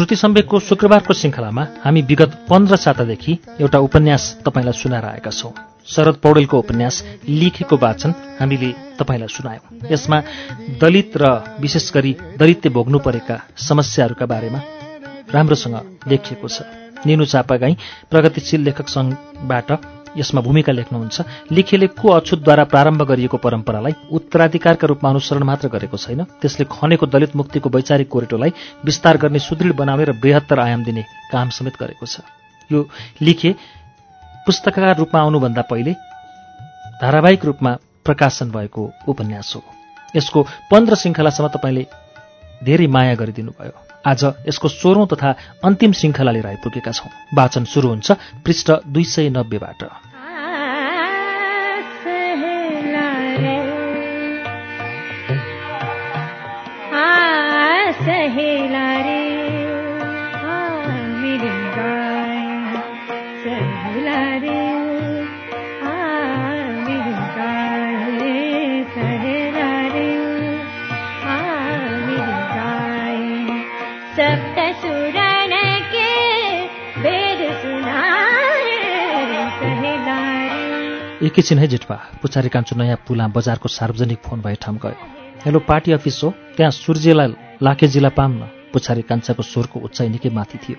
श्रुति सम्वेकको शुक्रबारको श्रृङ्खलामा हामी विगत पन्ध्र सातादेखि एउटा उपन्यास तपाईँलाई सुनाएर आएका छौं। शरद पौडेलको उपन्यास लिखेको वाचन हामीले तपाईँलाई सुनायौं। यसमा दलित र विशेष गरी दलितले भोग्नु परेका समस्याहरूका बारेमा राम्रोसँग लेखिएको छ। निनु चापागाई प्रगतिशील लेखक सङ्घबाट यसमा भूमिका लेख्नुहुन्छ। लेखेले को अछुतद्वारा प्रारम्भ गरिएको परम्परालाई उत्तराधिकारका रूपमा अनुसरण मात्र गरेको छैन। त्यसले खनेको दलित मुक्तिको वैचारिक कोरिटोलाई विस्तार गर्ने सुदृढ बनाउने र बृहत्तर आयाम दिने काम समेत गरेको छ। यो लिखे पुस्तककार रूपमा आउनुभन्दा पहिले धारावाहिक रूपमा प्रकाशन भएको उपन्यास हो। यसको पन्ध्र श्रृङ्खलासम्म तपाईँले धेरै माया गरिदिनुभयो। आज यसको सोह्रौं तथा अन्तिम श्रृङ्खला लिएर आइपुगेका छौं। वाचन सुरु हुन्छ पृष्ठ दुई सय नब्बेबाट। सहेला एकैछिन है जेठपा। पुछारी कान्छो नयाँ पुला बजारको सार्वजनिक फोन भए ठाउँ गयो। हेलो पार्टी अफिस हो। त्यहाँ सूर्यलाई लाखेजीलाई पाम न पुछारी कान्छाको स्वरको उचाइ निकै माथि थियो।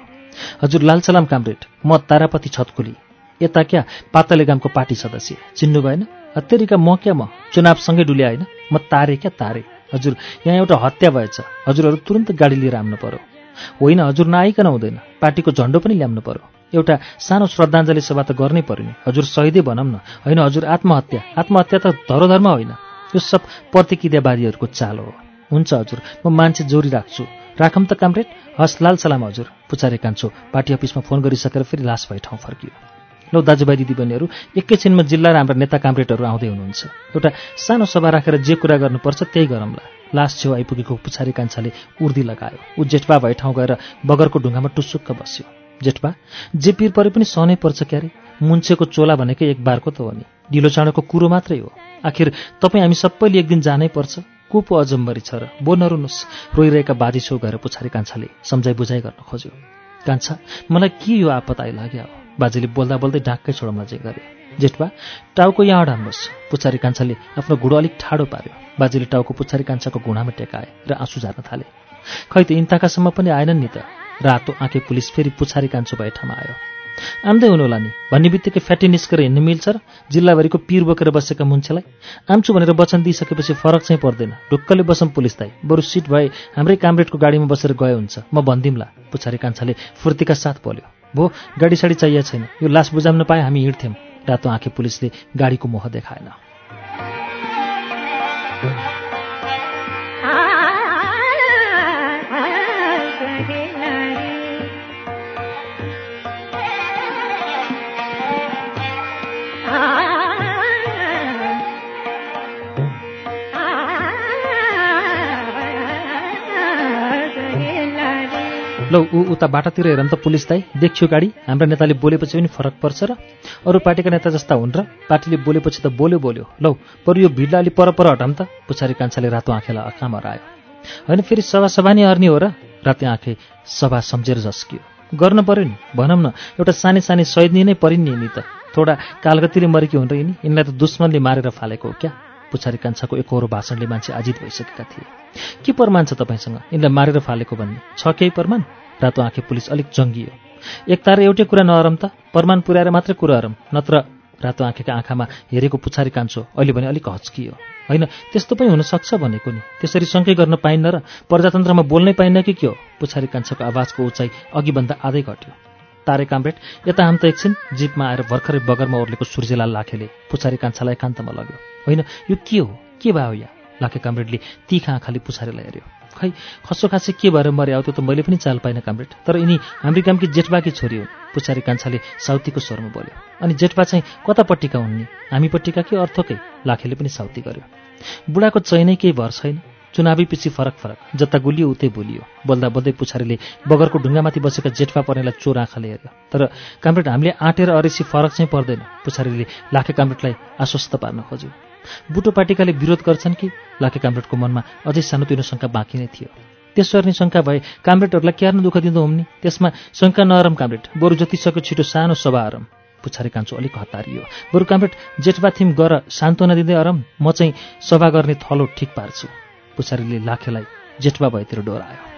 हजुर लालसलाम कामरेड। म तारापति छतकुली। यता क्या पातले गामको पार्टी सदस्य। चिन्नु भएन? हत्तेरीका म क्या म? चुनावसँगै डुले होइन म तारे क्या तारे? हजुर यहाँ एउटा हत्या भएछ। हजुरहरू तुरन्त गाडी लिएर आउनु पर्यो। होइन हजुर नआइकन हुँदैन। पार्टीको झन्डो पनि ल्याउनु पर्यो। एउटा सानो श्रद्धाञ्जली सभा त गर्नै पर्यो नि। हजुर शहीदै भनौँ न। होइन हजुर आत्महत्या। आत्महत्या त धरोधर्म होइन। यो सब प्रतिक्रियावादीहरूको चाल हो। हुन्छ हजुर। म मान्छे जोरी राख्छु। राखौँ त कामरेड। हस् लाल सलाम हजुर। पुचारे कान्छो पार्टी अफिसमा फोन गरिसकेर फेरि लास भए ठाउँ फर्कियो। लौ दाजुभाइ दिदीबहिनीहरू एकैछिनमा जिल्ला र हाम्रा नेता कामरेडहरू आउँदै हुनुहुन्छ। एउटा सानो सभा राखेर जे कुरा गर्नुपर्छ त्यही गरौँला। लास छेउ आइपुगेको पुछारी कान्छाले उर्दी लगायो। ऊ जेठबा भए ठाउँ गएर बगरको ढुङ्गामा टुसुक्क बस्यो। जेठबा जे पिर परे पनि सहनै पर्छ क्यारे? मुन्छेको चोला भनेकै एक बारको त हो नि। ढिलो चाँडोको कुरो मात्रै हो। आखिर तपाईँ हामी सबैले एक दिन जानै पर्छ। को पो अजम्बरी छ र। बो नरुनुहोस् रोइरहेका बाजी छेउ गएर पुछारी कान्छाले सम्झाइ बुझाइ गर्न खोज्यो। कान्छा मलाई के यो आपत आइलाग्यो? बाजेले बोल्दा बोल्दै डाक्कै छोडम नजिक गरे। जेठबा टाउको यहाँ अडान्नुहोस्। पुछारी कान्छाले आफ्नो घुँडो अलिक ठाडो पार्यो। बाजेले टाउको पुछारी कान्छाको घुँडामा टेकाए र आँसु झार्न थाले। खै त इन्ताकासम्म पनि आएनन् नि त। रातो आँखे पुलिस फेरि पुछारी कान्छो भए ठाउँमा आयो। आम्दै हुनु होला नि भन्ने बित्तिकै फ्याटी निस्केर हिँड्नु मिल्छ र जिल्लाभरिको पिर बोकेर बसेका मुन्छेलाई आम्छु भनेर वचन दिइसकेपछि फरक चाहिँ पर्दैन। ढुक्कले बसम पुलिस दाई बरु सिट भए हाम्रै कामरेडको गाडीमा बसेर गए हुन्छ। म भनिदिउँला पुछारी कान्छाले फुर्तीका साथ बोल्यो। भो गाडी साडी चाहिएको छैन। यो लास बुझाउन पाए हामी हिँड्थ्यौँ। रातो आँखे पुलिसले गाडीको मोह देखाएन। लौ ऊ उता बाटातिर हेर त पुलिस दाई। देखियो गाडी। हाम्रा नेताले बोलेपछि पनि फरक पर्छ र अरू पार्टीका नेता जस्ता हुन् र पार्टीले बोलेपछि त बोल्यो बोल्यो। लौ बरु यो भिडलाई अलि पर पर हटाम त। पुछारी कान्छाले रातो आँखेलाई अखामा हरायो होइन फेरि सभा सभा नै अर्नी हो र रातो आँखे सभा सम्झेर झस्कियो। गर्न पर्यो नि भनौँ न एउटा सानै सानै शहीद नै परिन् नि त। थोडा कालगतिले मरेकी हुन् र यिनी। यिनलाई त दुश्मनले मारेर फालेको हो क्या? पुछारी कान्छाको एकहोरो भाषणले मान्छे आजित भइसकेका थिए। के प्रमाण छ तपाईँसँग? यिनलाई मारेर फालेको भन्ने। छ केही प्रमाण? रातो आँखे पुलिस अलिक जङ्गियो। एक तार एउटै कुरा नहरम त प्रमाण पुर्याएर मात्रै कुरा हरम नत्र रातो आँखेका आँखामा हेरेको पुछारी कान्छो अहिले भने अलिक हच्कियो। होइन त्यस्तो पनि हुनसक्छ भनेको नि त्यसरी शङ्कै गर्न पाइन्न र प्रजातन्त्रमा बोल्नै पाइन्न कि के हो? पुछारी कान्छाको आवाजको उचाइ अघिभन्दा आधै घट्यो। तारे कामरेड यता हाम त एकछिन जिपमा आएर भर्खरै बगरमा ओर्लेको सूर्यलाल लाखेले पुछारी कान्छालाई एकान्तमा लग्यो। होइन यो के हो? के भयो या? लाखे कामरेडले तिखा आँखाले पुछारीलाई हेऱ्यो। खै खसो खासे के भएर मरे? आउ त मैले पनि चाल पाइनँ कामरेड। तर यिनी हाम्री कामकी जेठबाकी छोरी हुन्। पुछारी कान्छाले साउतीको स्वरमा बोल्यो। अनि जेठबा चाहिँ कतापट्टिका हुन् नि? हामीपट्टिका कि अर्थकै? लाखेले पनि साउती गर्यो। बुढाको चैनै केही भर छैन। चुनावी पछि फरक फरक। जता गुलियो उतै बोलियो। बोल्दा बोल्दै पुछारीले बगरको ढुङ्गामाथि बसेका जेठपा पर्नेलाई चोर आँखाले हेऱ्यो। तर कामरेड हामीले आँटेर अरेसी फरक चाहिँ पर्दैन। पुछारीले लाखे कामरेडलाई आश्वस्त पार्न खोज्यो। बुटो पाटिकाले विरोध गर्छन् कि? लाखे कामरेडको मनमा अझै सानोतिनो शङ्का बाँकी नै थियो। त्यसो गर्ने शङ्का भए कामरेडहरूलाई क्यार्न दुःख दिँदो हुन् नि त्यसमा शङ्का नरम कामरेड बरु जति सक्यो छिटो सानो सभा आरम। पुछारी कान्छो अलिक हतारियो। बरु कामरेड जेठबा थिम गर सान्त्वना दिँदै अरम म चाहिँ सभा गर्ने थलो ठिक पार्छु। पुछारीले लाखेलाई जेठबा भएतिर डोरायो।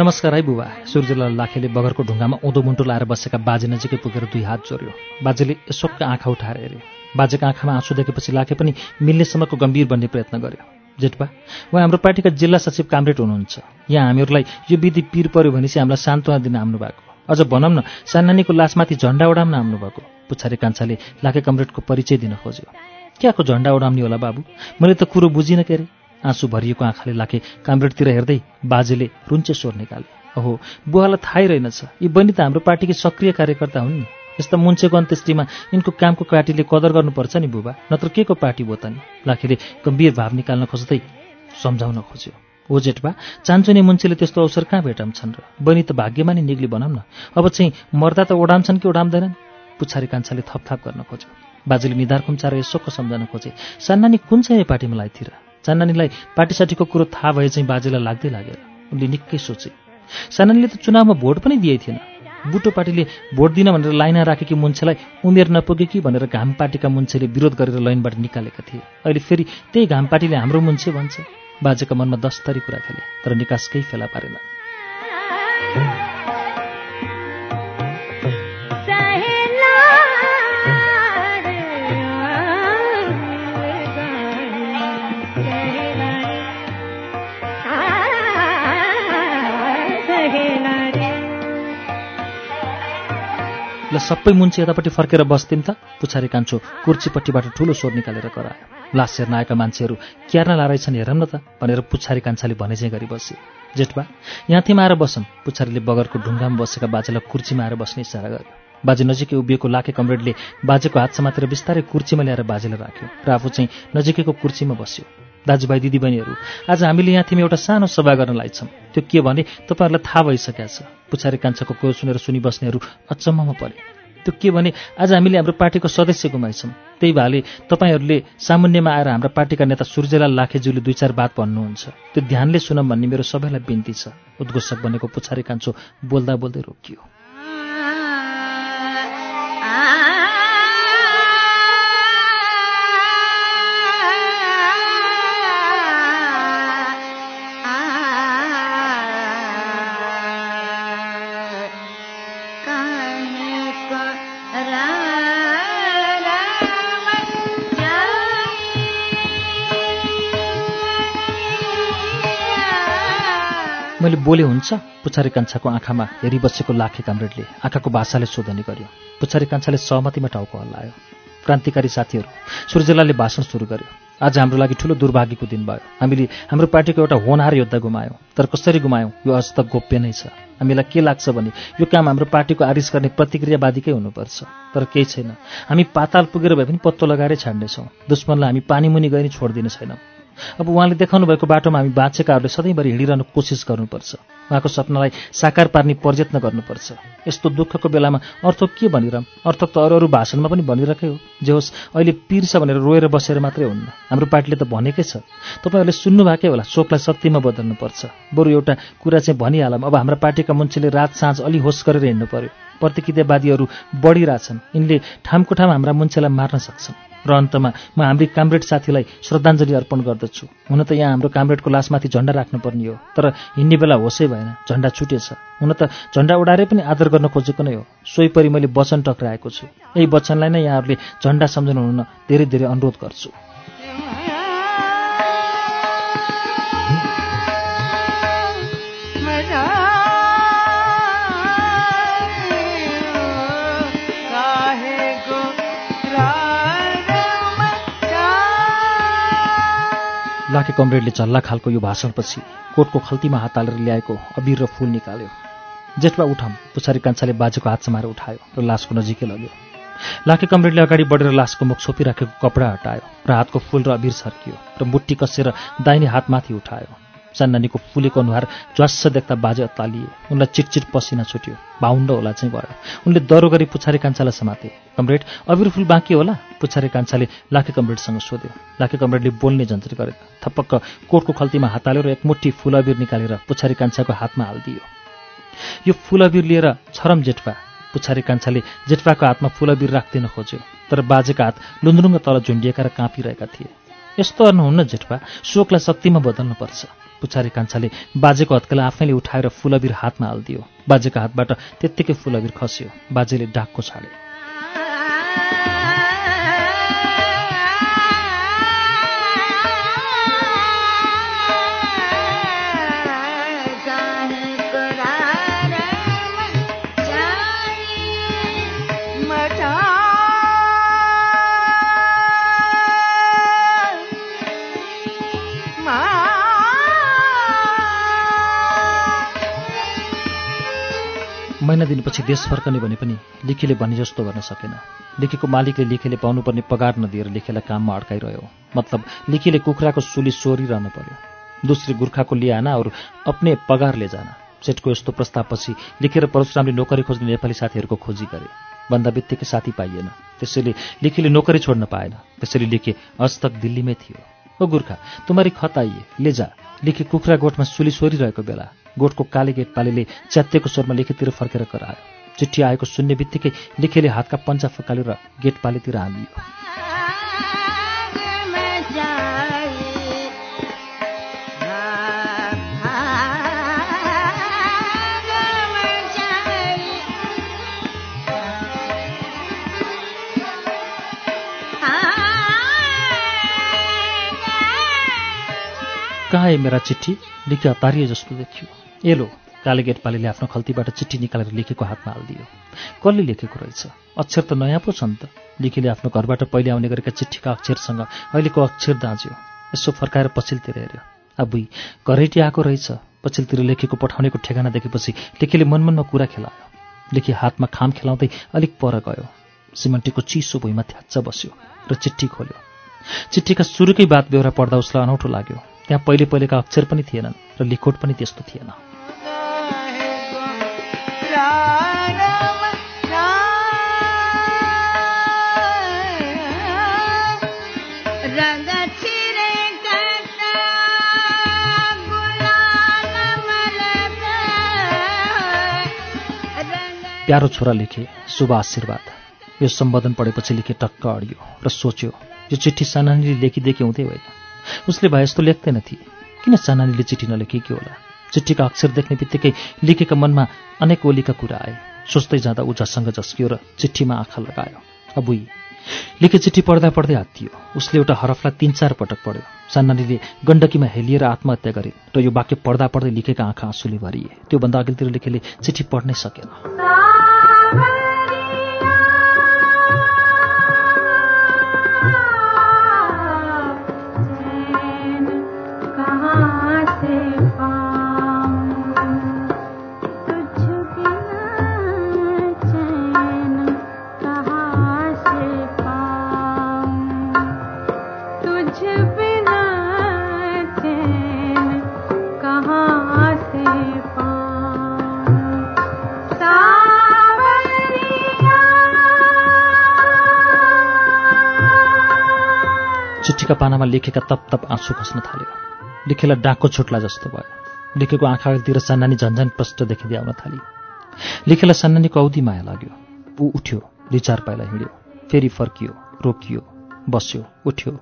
नमस्कार है बुबा। सूर्यलाल लाखेले बगरको ढुङ्गामा उँधो मुन्टो लाएर बसेका बाजे नजिकै पुगेर दुई हात जोड्यो। बाजेले यसोक्क आँखा उठाएर हेरे। बाजेको आँखामा आँसु देखेपछि लाखे पनि मिल्नेसम्मको गम्भीर बन्ने प्रयत्न गर्यो। जेठबा उहाँ हाम्रो पार्टीका जिल्ला सचिव कामरेड हुनुहुन्छ। यहाँ हामीहरूलाई यो विधि पिर पर्यो भनेपछि हामीलाई सान्त्वना दिन आउनु भएको अझ भनौँ न सानानीको लासमाथि झन्डा उडाउन आउनु भएको पुछारी कान्छाले लाखे कमरेडको परिचय दिन खोज्यो। क्याको झन्डा उडाउने होला बाबु? मैले त कुरो बुझिनँ के अरे? आँसु भरिएको आँखाले लाखे कामरेडतिर हेर्दै बाजेले रुन्चे स्वर निकाले। ओहो बुवालाई थाहै रहेनछ। यी बहिनी त हाम्रो पार्टीकी सक्रिय कार्यकर्ता हुन् नि। यस्ता मुन्छेको अन्त्येष्टिमा यिनको कामको पार्टीले कदर गर्नुपर्छ नि बुबा। नत्र के को पार्टी भयो त नि? लाखेले गम्भीर भाव निकाल्न खोज्दै सम्झाउन खोज्यो। ओ जेठबा चान्चुने मुन्छेले त्यस्तो अवसर कहाँ भेटाउँछन् र? बहिनी त भाग्यमा नि निग्ली भनौँ न अब चाहिँ मर्दा त ओडाम्छन् कि ओडाम्दैनन्? पुछारी कान्छाले थपथाप गर्न खोज्यो। बाजेले निधार खुम्चाएर यसोको सम्झाउन खोजे। सान्नानी कुन चाहिँ पार्टीमा लाइथिर? सान्नानीलाई पार्टीसाटीको कुरो थाहा भए चाहिँ बाजेलाई लाग्दै लागेर उनले निकै सोचे। सान्नानीले त चुनावमा भोट पनि दिए थिएन बुटो पार्टीले भोट दिन भनेर लाइनमा राखेकी मुन्छेलाई उमेर नपुगे कि भनेर घाम पार्टीका मुन्छेले विरोध गरेर लाइनबाट निकालेका थिए। अहिले फेरि त्यही घाम पार्टीले हाम्रो मुन्छे भन्छ। बाजेका मनमा दस्तरी कुरा खेले तर निकास केही फेला पारेन। सबै मुन्छे यतापट्टि फर्केर बस्दिन् त पुछारी कान्छो कुर्चीपट्टिबाट ठुलो स्वर निकालेर करायो लास हेर्न आएका मान्छेहरू क्यार्न लारहेछन् हेरौँ न त भनेर पुछारी कान्छाले चाहिँ गरी बसे। जेठबा यहाँथीमा आएर बसौँ। पुछारीले बगरको ढुङ्गामा बसेका बाजेलाई कुर्चीमा आएर बस्ने इसारा गर्यो। बाजे नजिकै उभिएको लाखे कमरेडले बाजेको हात समातेर बिस्तारै कुर्चीमा ल्याएर बाजेलाई राख्यो र आफू चाहिँ नजिकैको कुर्चीमा बस्यो। दाजुभाइ दिदीबहिनीहरू आज हामीले यहाँ थियौँ एउटा सानो सभा गर्न लाइछौँ त्यो के भने तपाईँहरूलाई थाहा भइसकेको छ। पुछारी कान्छाको कुरो सुनेर सुनिबस्नेहरू अचम्ममा परे। त्यो के भने आज हामीले हाम्रो पार्टीको सदस्य गुमाइछौँ। त्यही भएले तपाईँहरूले सामान्यमा आएर हाम्रा पार्टीका नेता सूर्यलाल लाखेज्यूले दुई चार बात भन्नुहुन्छ। त्यो ध्यानले सुनौँ भन्ने मेरो सबैलाई बिन्ती छ। उद्घोषक बनेको पुछारी कान्छो बोल्दा बोल्दै रोकियो। बोले हुन्छ। पुछारी कान्छाको आँखामा हेरिबसेको लाखे कामरेडले आँखाको भाषाले सोधनी गर्यो। पुछारी कान्छाले सहमतिमा टाउको हल्लायो क्रान्तिकारी साथीहरू सूर्यलालले भाषण सुरु गर्यो। आज हाम्रो लागि ठुलो दुर्भाग्यको दिन भयो। हामीले हाम्रो पार्टीको एउटा होनहार योद्धा गुमायौँ। तर कसरी गुमायौँ? यो अझ तक गोप्य नै छ। हामीलाई के लाग्छ भने यो काम हाम्रो पार्टीको आरिस गर्ने प्रतिक्रियावादीकै हुनुपर्छ। तर केही छैन। हामी पाताल पुगेर भए पनि पत्तो लगाएरै छाड्नेछौँ। दुश्मनलाई हामी पानीमुनि नि छोडिदिने छैनौँ। अब उहाँले देखाउनु भएको बाटोमा हामी बाँचेकाहरूले सधैँभरि हिँडिरहनु कोसिस गर्नुपर्छ। उहाँको सपनालाई साकार पार्ने प्रयत्न गर्नुपर्छ। यस्तो दुःखको बेलामा अर्थ के भनिरहँ अर्थ त अरू अरू भाषणमा पनि भनिरहेकै हो। जे होस् अहिले पिर्छ भनेर रोएर बसेर मात्रै हुन्न। हाम्रो पार्टीले त भनेकै छ। तपाईँहरूले सुन्नुभएकै होला शोकलाई शक्तिमा बदल्नुपर्छ। बरु एउटा कुरा चाहिँ भनिहालौँ। अब हाम्रा पार्टीका मान्छेले रात साँझ अलि होस गरेर हिँड्नु पर्यो। प्रतिक्रियावादीहरू बढिरहेछन्। यिनले ठामको ठाम हाम्रा मान्छेलाई मार्न सक्छन्। र अन्तमा म हाम्री कामरेड साथीलाई श्रद्धाञ्जली अर्पण गर्दछु। हुन त यहाँ हाम्रो कामरेडको लासमाथि झन्डा राख्नुपर्ने हो तर हिँड्ने बेला होसै भएन झन्डा छुटेछ। हुन त झन्डा उडाएरै पनि आदर गर्न खोजेको नै हो सोही परि मैले वचन टक्राएको छु। यही वचनलाई नै यहाँहरूले झन्डा सम्झनु हुन धेरै धेरै अनुरोध गर्छु। लाखे कमरेडले झल्ला खालको यो भाषणपछि कोटको खल्तीमा हात हालेर ल्याएको अबिर र फूल निकाल्यो। जेठमा उठम पुछारी कान्छाले बाजेको हात समाएर उठायो र लासको नजिकै लग्यो। लाखे कमरेडले अगाडि बढेर लासको मुख छोपिराखेको कपडा हटायो र हातको फूल र अबिर छर्कियो र मुट्टी कसेर दाहिने हातमाथि उठायो। चान्नानीको फुलेको अनुहार ज्वास्स देख्दा बाजे अत्तालिए। उनलाई चिटचिट पसिना छुट्यो। भाउण्ड होला चाहिँ भयो उनले दरो गरी पुछारी कान्छालाई समाते। कमरेड अबिर फुल बाँकी होला? पुछारी कान्छाले लाखे कमरेडसँग सोध्यो। लाखे कमरेडले बोल्ने जन्त्र गरे। थपक्क कोटको खल्तीमा हात हालेर एक मुठी फुल अबिर निकालेर पुछारी कान्छाको हातमा हालिदियो। यो फुल अबिर लिएर छरम जेठपा। पुछारी कान्छाले जेठपाको हातमा फुल अबिर राख्दिन खोज्यो। तर बाजेका हात लुन्द्रुङ्ग तल झुन्डिएका र काँपिरहेका थिए। यस्तो गर्नुहुन्न जेठपा शोकलाई शक्तिमा बदल्नुपर्छ। पुछारी कान्छाले बाजेको हत्केलाई आफैले उठाएर फुलबीर हातमा हालिदियो। बाजेको हातबाट त्यत्तिकै फुलबीर खस्यो। बाजेले डाकको छाडे महिना दिनपछि देश फर्कने भने पनि लिखीले भने जस्तो गर्न सकेन। लिखीको मालिकले लिखीले पाउनुपर्ने पगार नदिएर लेखेलाई काममा अड्काइरह्यो। मतलब लिखीले कुखुराको सुली सोरिरहनु पर्यो। दूसरी गुर्खाको लिआना और अपने पगार जाना। सेटको यस्तो प्रस्तावपछि लेखेर परशुरामले नोकरी खोज्ने नेपाली साथीहरूको खोजी गरे। भन्दा बित्तिकै साथी पाइएन। त्यसैले लिखीले नोकरी छोड्न पाएन। त्यसैले लेखे आज तक दिल्लीमै थियो। ओ गुर्खा तुम्हारी खत आइए ले जा। लेखे कुखुरा गोठमा सुली सोरिरहेको बेला गोठको काले गेट पालेले च्यात्तेको स्वरमा लेखेतिर फर्केर करायो। चिठी आएको सुन्ने बित्तिकै लेखेले हातका पन्चा फकाल्यो र गेट पालेतिर हालियो। कहाँ मेरा चिठी? लेखे हतारिए जस्तो देखियो एलो काले गेटपालीले आफ्नो खल्तीबाट चिठी निकालेर लेखेको हातमा हालिदियो। कसले लेखेको रहेछ? अक्षर त नयाँ पो छ नि त। लेखेले आफ्नो घरबाट पहिले आउने गरेका चिठीका अक्षरसँग अहिलेको अक्षर दाँच्यो यसो फर्काएर पछिल्तिर हेऱ्यो। अबुई घरैटी आएको रहेछ। पछिल्तिर लेखेको पठाउनेको ठेगाना देखेपछि लेखेले मनमनमा कुरा खेलायो। लेखे हातमा खाम खेलाउँदै अलिक पर गयो। सिमन्टीको चिसो भुइँमा थ्याच्च बस्यो र चिठी खोल्यो। चिठीका सुरुकै बात बेहोरा पढ्दा उसलाई अनौठो लाग्यो। त्यहाँ पहिले पहिलेका अक्षर पनि थिएनन् र लिखोट पनि त्यस्तो थिएन। प्यारो छोरा लेखे शुभ आशीर्वाद। यो सम्बोधन पढेपछि लेखे टक्क अडियो र सोच्यो यो चिठी सानानीले लेखिदेखि हुँदै होइन। उसले भए यस्तो लेख्दैनथे किन सानानीले चिठी नलेखेकी होला? चिठीका अक्षर देख्ने बित्तिकै लेखेका मनमा अनेक ओलीका कुरा आए। सोच्दै जाँदा ऊ झसँग झस्कियो र चिठीमा आँखा लगायो। अबुई लेखे चिठी पढ्दा पढ्दै हात्तियो उसले एउटा हरफलाई तिन चार पटक पढ्यो। सानानीले गण्डकीमा हेलिएर आत्महत्या गरे र यो वाक्य पढ्दा पढ्दै लेखेका आँखा आँसुले भरिए। त्योभन्दा अघिल्तिर लेखेले चिठी पढ्नै सकेन। Thank you. चिठीका पानामा लेखेका तप तप आँसु खस्न थाल्यो। लेखेलाई डाँको छुट्ला जस्तो भयो। लेखेको आँखातिर सान्नानी झन्झन प्रष्ट देखिँदै आउन थाली। लेखेलाई सान्नानीको औधी माया लाग्यो। ऊ उठ्यो दुई चार पाइला हिँड्यो। फेरि फर्कियो रोकियो बस्यो उठ्यो।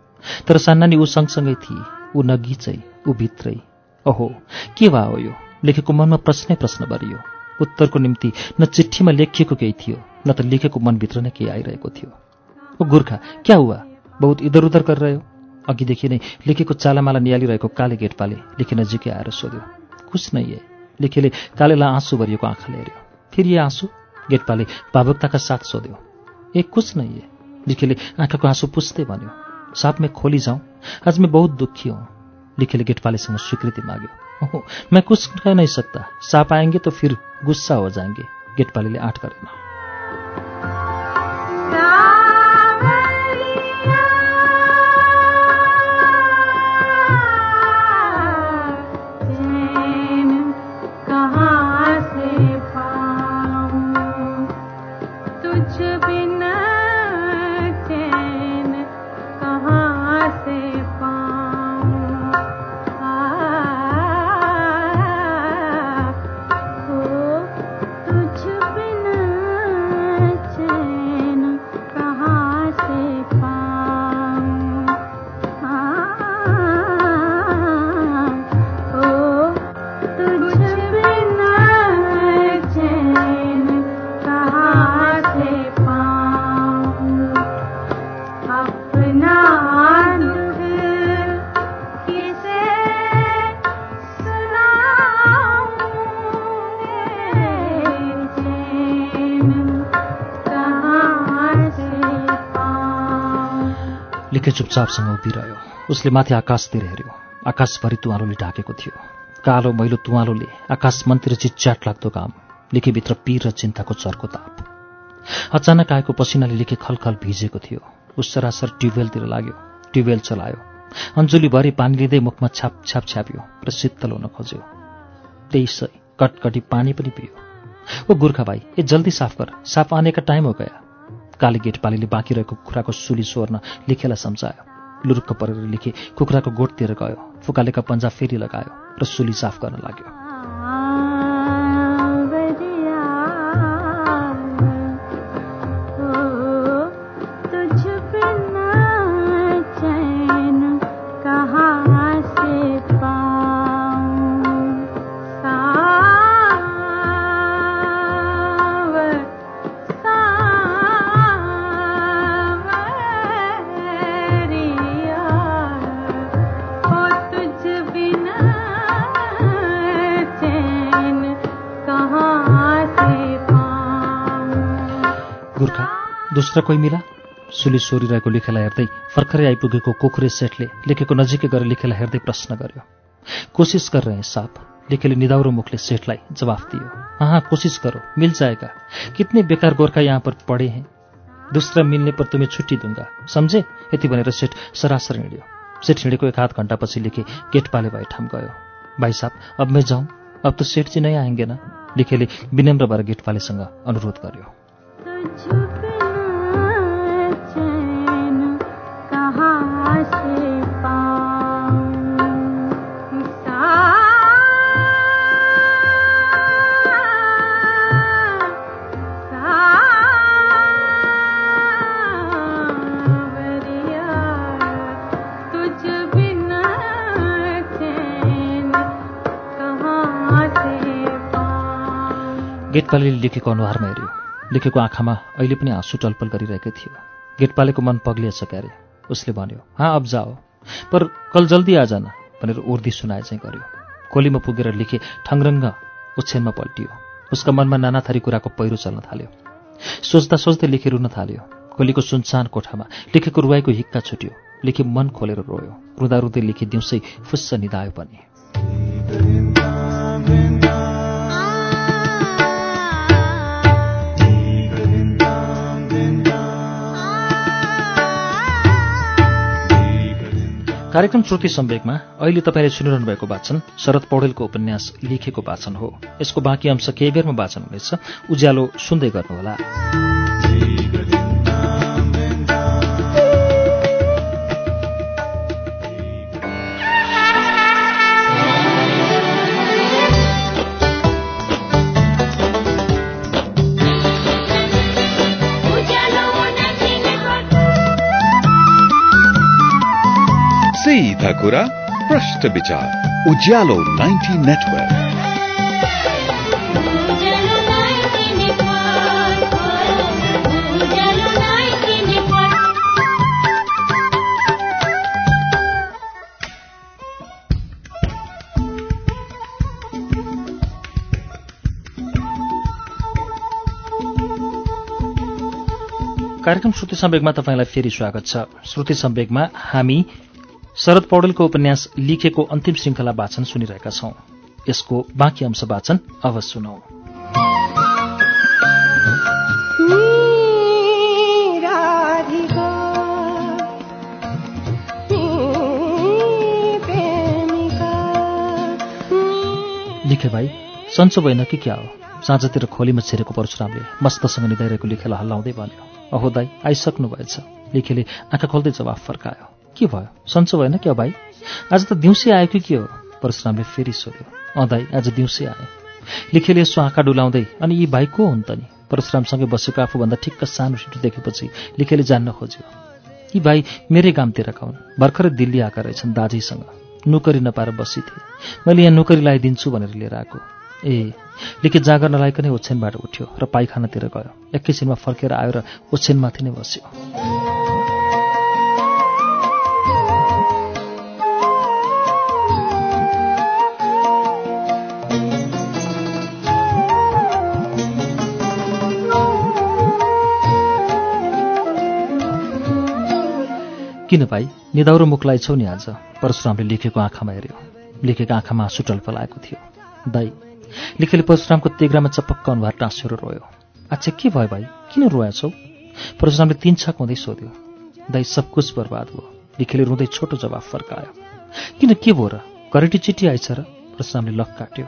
तर सान्नानी ऊ सँगसँगै थिए। ऊ नगिचै ऊ भित्रै। ओहो के भयो यो? लेखेको मनमा प्रश्नै प्रश्न भरियो। उत्तरको निम्ति न चिठीमा लेखिएको केही थियो न त लेखेको मनभित्र नै केही आइरहेको थियो। ओ गुर्खा क्या हुआ? बहुत इधर उधर गरिरह्यो? अघिदेखि नै लेखेको चालामाला निहालिरहेको काले गेटपाले लेखे नजिकै आएर सोध्यो कुछ नै ए लेखेले कालेलाई आँसु भरिएको आँखाले हेऱ्यो। फेरि आँसु? गेटपाले भावुकताका साथ सोध्यो ए कुछ नै ए लेखेले आँखाको आँसु पुस्दै भन्यो साथ में खोली जाउँ आज मैं बहुत दुखी हूँ। लिखेले गेटपालेसँग स्वीकृति माग्यो ओहो मैं कुछ कह सकता? साप आएंगे तो फिर गुस्सा हो जाएंगे। गेटपालेले आँट गरेन। चुपचापसँग उभिरह्यो उसले माथि आकाशतिर हेऱ्यो। आकाशभरि तुवालोले ढाकेको थियो। कालो मैलो तुवालोले आकाश मन्तिर चिच्याट लाग्दो काम लिखेभित्र पीर र चिन्ताको चर्को ताप। अचानक आएको पसिनाले लिखे खलखल भिजेको थियो। उस सरासर ट्युबवेलतिर लाग्यो। ट्युबवेल चलायो। अञ्जुलीभरि पानी लिँदै मुखमा छ्याप छ्याप छ्याप्यो र शीतल हुन खोज्यो। त्यही सय कटकटी पानी पनि पियो। ओ गोर्खा भाइ ए जल्दी साफ कर साफ आने का टाइम हो गया। काली गेटपालीले बाँकी रहेको कुखुराको सुली सोर्न लेखेलाई सम्झायो। लुरुक्क परेर लेखे कुखुराको गोठतिर गयो। फुकालेका पन्जा फेरि लगायो र सुली साफ गर्न लाग्यो। कोही मिला? सुली सोरिरहेको लेखेलाई हेर्दै भर्खरै आइपुगेको कुखुरे सेठले लेखेको नजिकै गएर लेखेलाई हेर्दै प्रश्न गर्यो। कोसिस हैं साहब लेखेले निदाउरो मुखले सेठलाई जवाफ दियो। हाँ हाँ कोशिश करो मिल जाएगा। कितने बेकार गोरखा यहाँ पर पड़े हैं। दूसरा मिलने पर तुम्हें छुट्टी दूंगा। समझे? यति भनेर सेठ सरासर हिँड्यो। सेठ हिँडेको एक आध घन्टापछि लेखे गेट पाले भाइ ठाम गयो। भाइ साहब अब मैं जाऊँ? अब तो सेठ जी नहीं आएंगे ना? लेखेले विनम्र भएर गेटपालेसँग अनुरोध गर्यो। गेटपालेले लेखेको अनुहारमा हेऱ्यो। लेखेको आँखामा अहिले पनि आँसु टलपल गरिरहेकै थियो। गेटपालेको मन पग्लिएछ क्यारे उसले भन्यो हाँ अब जाओ। पर कल जल्दी आ जाना भनेर उर्दी सुनाए चाहिँ गर्यो। खोलीमा पुगेर लेखे ठङ्रङ्ग ओछ्यानमा पल्टियो। उसका मनमा नाना थरी कुराको पहिरो चल्न थाल्यो। सोच्दा सोच्दै लेखे रुन थाल्यो। खोलीको सुनसान कोठामा लेखेको रुवाईको हिक्का छुट्यो। लेखे मन खोलेर रोयो। रुँदा रुँदै लेखे दिउँसै फुस्स निधायो पनि। कार्यक्रम श्रुति सम्वेकमा अहिले तपाईँले सुनिरहनु भएको वाचन शरद पौडेलको उपन्यास लेखेको वाचन हो। यसको बाँकी अंश केही बेरमा वाचन हुनेछ। उज्यालो सुन्दै गर्नुहोला। सीधा कुरा प्रश्न विचार Ujyaalo 90 network Ujyaalo ninety network कार्यक्रम श्रुति सम्वेकमा तपाईँलाई फेरि स्वागत छ। श्रुति सम्वेकमा हामी शरद पौडेलको उपन्यास लिखेको अन्तिम श्रृङ्खला वाचन सुनिरहेका छौं। यसको बाँकी अंश वाचन अब सुनौ। लिखे भाइ सन्चो भएन कि क्या हो? साँझतिर खोलीमा छिरेको परशुरामले मस्तसँग निधाइरहेको लेखेलाई हल्लाउँदै भन्यो। अहो दाई आइसक्नु भएछ। लेखेले आँखा खोल्दै जवाफ फर्कायो। के भयो? सन्चो भएन क्या भाइ? आज त दिउँसै आयो कि के हो? परशुरामले फेरि सोध्यो। अँ आज दिउँसै आयो। लेखेले यसो आँखा डुलाउँदै अनि यी भाइ को हुन् त नि? परशुरामसँगै बसेको आफूभन्दा ठिक्क सानो सिटो देखेपछि लेखेले जान्न खोज्यो। यी भाइ मेरै गामतिरका हुन्? भर्खरै दिल्ली आएका रहेछन् दाजीसँग। नोकरी नपाएर बसी थिए मैले यहाँ नोकरी लगाइदिन्छु भनेर लिएर आएको। ए लेखे जाँगर नलाइकनै ओछ्यानबाट उठ्यो र पाइखानातिर गयो। एकैछिनमा फर्केर आयो र ओछ्यानमाथि नै बस्यो। किन भाइ? निदाउरो मुखलाई छौ नि आज परशुरामले लेखेको आँखामा हेऱ्यो। लेखेको आँखामा आँसु टल्पलाएको थियो। दाई लेखेले परशुरामको तेग्रामा चपक्क अनुहार टाँसेर रोयो। अच्छा के भयो भाइ? किन रोएछौ परशुरामले तिन छक हुँदै सोध्यो। दाई सब कुछ बर्बाद भयो। लेखेले रुँदै छोटो जवाफ फर्कायो। किन के भयो र? घरेटी चिठी आइछ र? परशुरामले लक काट्यो।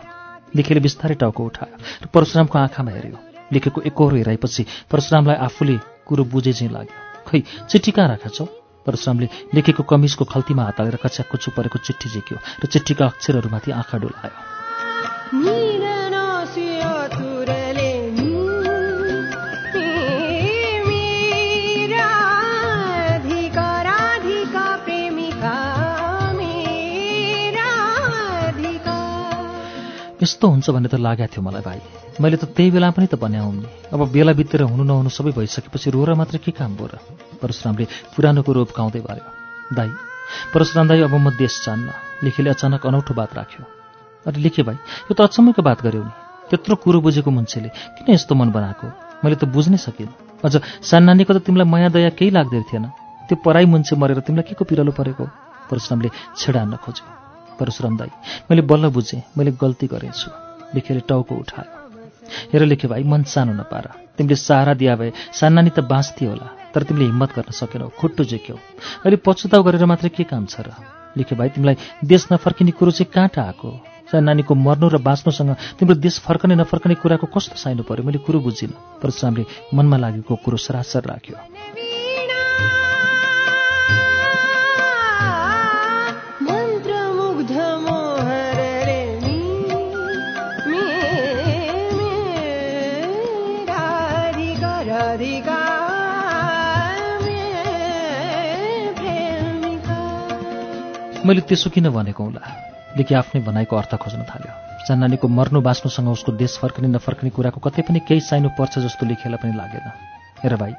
लेखेले बिस्तारै टाउको उठायो र परशुरामको आँखामा हेऱ्यो। लेखेको एकहोरो हेराएपछि परशुरामलाई आफूले कुरो बुझे चाहिँ लाग्यो। खै चिठी कहाँ राखा छौ परशुरामले लेखेको कमिजको खल्तीमा हात हालेर कच्याकुच्चु परेको चिठी झिक्यो र चिठीका अक्षरहरूमाथि आँखा डुलायो। यस्तो हुन्छ भन्ने त लागेको थियो मलाई भाइ। मैले त त्यही बेला पनि त भन्या हुन् नि अब बेला बितेर हुनु नहुनु सबै भइसकेपछि रोएर मात्र के काम भयो र? परशुरामले पुरानोको रोप गाउँदै भन्यो दाई परशुराम दाई अब म देश चाहन्न लेखेले अचानक अनौठो बात राख्यो। अरे लेखे भाइ यो त अचम्मको बात गर्यौ नि। त्यत्रो कुरो बुझेको मान्छेले किन यस्तो मन बनाएको? मैले त बुझ्नै सकिनँ। अझ सान्नानीको त तिमीलाई माया दया केही लाग्दै थिएन। त्यो पराई मान्छे मरेर तिमीलाई के को पिरालो परेको? परशुरामले छेडान्न खोज्यो परशुराम दाई मैले बल्ल बुझेँ मैले गल्ती गरेछु। लेखेले टाउको उठायो। हेर लेखे भाइ मन सानो नपार। तिमीले सहारा दिया भए सान्नानी त बाँच्थ्यो होला तर तिमीले हिम्मत गर्न सकेनौ खुट्टो झिक्यौ। अहिले पछुताउ गरेर मात्रै के काम छ र? लेखे भाइ तिमीलाई देश नफर्किने कुरो चाहिँ कहाँटा आएको सान्नानीको मर्नु र बाँच्नुसँग तिम्रो देश फर्कने नफर्कने कुराको कस्तो साइनु पर्यो? मैले कुरो बुझिनँ। परशुरामले मनमा लागेको कुरो सरासर राख्यो। मैले त्यसो किन भनेको होला? लेखी आफ्नै भनाइको अर्थ खोज्न थाल्यो। सान्नानीको मर्नु बाँच्नुसँग उसको देश फर्कने नफर्कने कुराको कतै पनि केही साइनो पर्छ जस्तो लेखेलाई पनि लागेन। हेर भाइ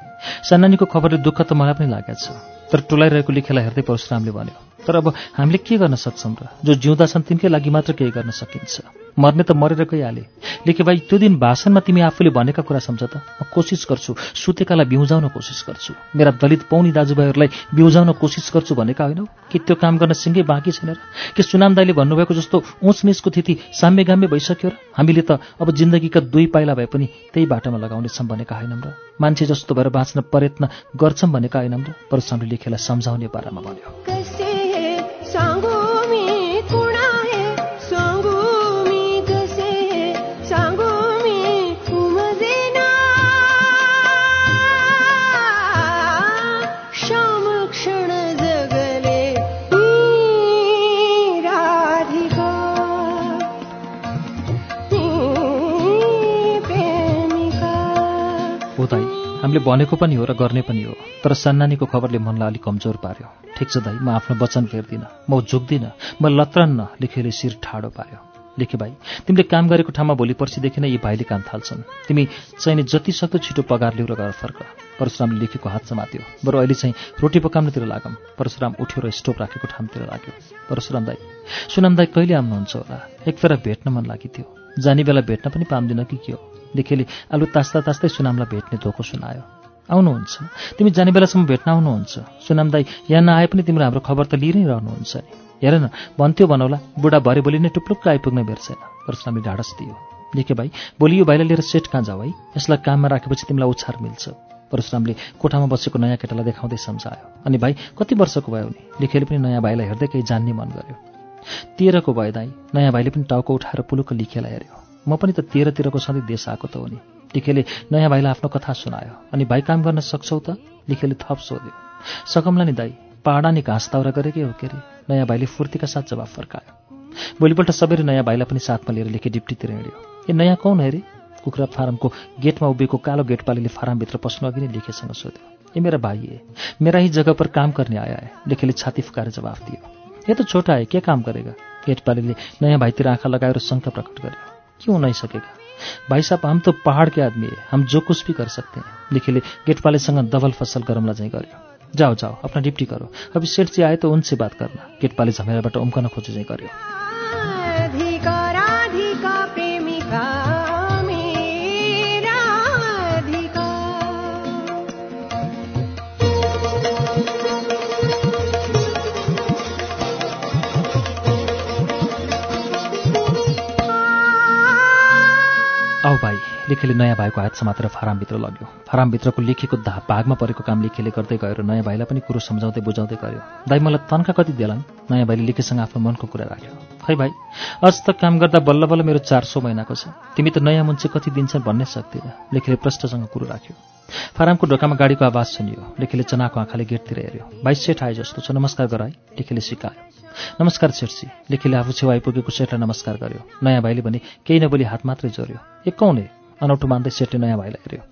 सान्नानीको खबरले दुःख त मलाई पनि लागेको छ। तर टोलाइरहेको लेखेलाई हेर्दै परशुरामले भन्यो तर अब हामीले के गर्न सक्छौँ र? जो जिउँदा छन् तिनकै लागि मात्र केही गर्न सकिन्छ। मर्ने त मरेर गइहाले। लेखे भाइ त्यो दिन भाषणमा तिमी आफूले भनेका कुरा सम्झ त। म कोसिस गर्छु सुतेकालाई बिउजाउन कोसिस गर्छु। मेरा दलित पौनी दाजुभाइहरूलाई बिउजाउन कोसिस गर्छु भनेका होइनौ? कि त्यो काम गर्न सिङ्गै बाँकी छैन र? के सुनाम दाईले भन्नुभएको जस्तो उच निचको थिति साम्यगाम्य भइसक्यो र? हामीले त अब जिन्दगीका दुई पाइला भए पनि त्यही बाटोमा लगाउनेछौँ भनेका होइनौँ र? मान्छे जस्तो भएर बाँच्न प्रयत्न गर्छौँ भनेका होइनौँ र? परशुरामले लेखेलाई सम्झाउने पारामा भन्यो। कसे हामीले भनेको पनि हो र गर्ने पनि हो तर सान्नानीको खबरले मनलाई अलिक कमजोर पार्यो। ठिक छ दाई म आफ्नो वचन फेर्दिनँ म झुक्दिनँ म लत्रन्न लेखेले शिर ठाडो पार्यो। लेखे भाइ तिमीले काम गरेको ठाउँमा भोलि पर्सिदेखि नै यी भाइले काम थाल्छन्। तिमी चाहिने जति सक्दो छिटो पगार लिउ र घर फर्क। परशुरामले लेखेको हात समात्यो। बरु अहिले चाहिँ रोटी पकाउनतिर लागौँ परशुराम उठ्यो र स्टोभ राखेको ठाउँतिर लाग्यो। परशुराम दाई सुनाम दाई कहिले आउनुहुन्छ होला? एक फेर भेट्न मन लागिथ्यो। जाने बेला भेट्न पनि पाउँदिन कि के हो? लेखेले आलु तास्दा तास्दै सुनामलाई भेट्ने धोको सुनायो। आउनुहुन्छ। तिमी जाने बेलासम्म भेट्न आउनुहुन्छ। सुनाम दाई यहाँ नआए पनि तिम्रो हाम्रो खबर त लिइ नै रहनुहुन्छ नि। हेर न भन्थ्यो भनौला बुढा भरे भोलि नै टुप्लुक्क आइपुग्न बेर्छेन परशुरामले ढाडस दियो। लेखे भाइ भोलि यो भाइलाई लिएर सेट कहाँ जाऊ है? यसलाई काममा राखेपछि तिमीलाई उछार मिल्छ। परशुरामले कोठामा बसेको नयाँ केटालाई देखाउँदै सम्झायो। अनि भाइ कति वर्षको भयो नि? लेखेले पनि नयाँ भाइलाई हेर्दै केही जान्ने मन गर्यो। तेह्रको भयो दाई नयाँ भाइले पनि टाउको उठाएर पुलुक्क लिखेलाई हेऱ्यो। म पनि त तेह्रतिरको सधैँ देश आएको त हो नि। लिखेले नयाँ भाइलाई आफ्नो कथा सुनायो। अनि भाइ काम गर्न सक्छौ त? लिखेले थप सोध्यो। सकमला नि दाई पाहाडा नि घाँस दाउरा गरेकै हो के अरे नयाँ भाइले फुर्तीका साथ जवाफ फर्कायो। भोलिपल्ट सबैले नयाँ भाइलाई पनि साथमा लिएर लेखे डिप्टीतिर हिँड्यो। ए नयाँ कौन हेरे कुखुरा फारमको गेटमा उभिएको कालो गेटपालीले फारमभित्र पस्नु अघि नै लेखेसँग सोध्यो। ए मेरा भाइ है मेरा ही जगह पर काम करने आया है। लेखेले छाती फुकाएर जवाफ दियो। ये तो छोटा है के काम करेगा गेटपालीले नयाँ भाइतिर आँखा लगाएर शङ्का प्रकट गर्यो। क्यों नहीं सकेगा? भाई साहब हम तो पहाड़ के आदमी है। हम जो कुछ भी कर सकते हैं। लिखेले गेटपालेसँग डबल फसल गरमला चाहिँ गर्यो जाओ जाओ अपना डिप्टी करो। अभी सेठ जी आए तो उनसे बात करना। गेटपाले झमेराबाट उम्कन खोजे चाहिँ गर्यो लेखेले नयाँ भाइको हात समातेर फारामभित्र लग्यो। फारामभित्रको लेखेको धा भागमा परेको काम लेखेले गर्दै गयो र नयाँ भाइलाई पनि कुरो सम्झाउँदै बुझाउँदै गयो दाइ मलाई तन्खा कति देलान् नयाँ भाइले लेखेसँग आफ्नो मनको कुरा राख्यो। खै भाइ अझ त काम गर्दा बल्ल बल्ल मेरो चार सौ महिनाको छ। तिमी त नयाँ मुन्छे कति दिन्छन् भन्नै सक्दैन। लेखेले प्रष्टसँग कुरो राख्यो। फारामको ढोकामा गाडीको आवाज सुनियो। लेखेले चनाको आँखाले गेटतिर हेऱ्यो। भाइ सेठ आए जस्तो छ। नमस्कार गराए लेखेले सिकायो। नमस्कार सेठजी। लेखेले आफू छेउ आइपुगेको सेठलाई नमस्कार गर्यो। नयाँ भाइले भने केही नबोली हात मात्रै जोड्यो। ए कौन अनौठो मान्दै सेठले नयाँ भाइलाई हेऱ्यो।